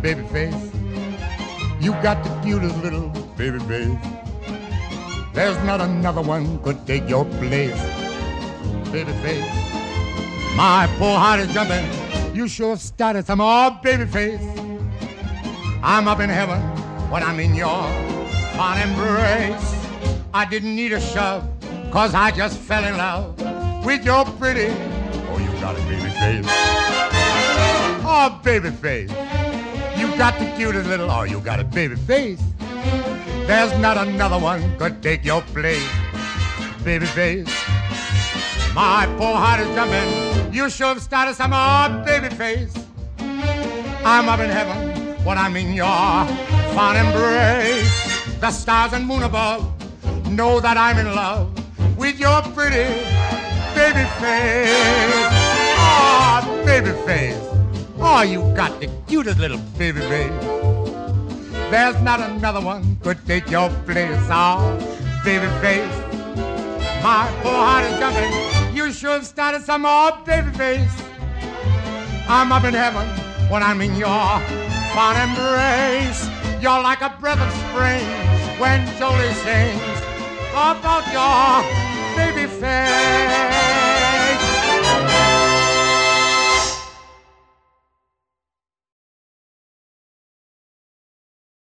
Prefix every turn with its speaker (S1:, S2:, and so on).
S1: baby face. You got the cutest little baby face. There's not another one could take your place, baby face. My poor heart is jumping. You sure started some more baby face. I'm up in heaven when I'm in your fond embrace. I didn't need a shove, cause I just fell in love with your pretty. Oh, you got a baby face. Oh, baby face. You got the cutest little, oh, you got a baby face. There's not another one could take your place, baby face. My poor heart is jumping. You should have started some more, baby face. I'm up in heaven when I'm in your fond embrace. The stars and moon above know that I'm in love with your pretty baby face. Oh, you got the cutest little baby face. There's not another one could take your place. Oh, baby face. My poor heart is jumping. You should have started some more, baby face. I'm up in heaven when I'm in your fond embrace. You're like a breath of spring when Jolie sings about your baby face.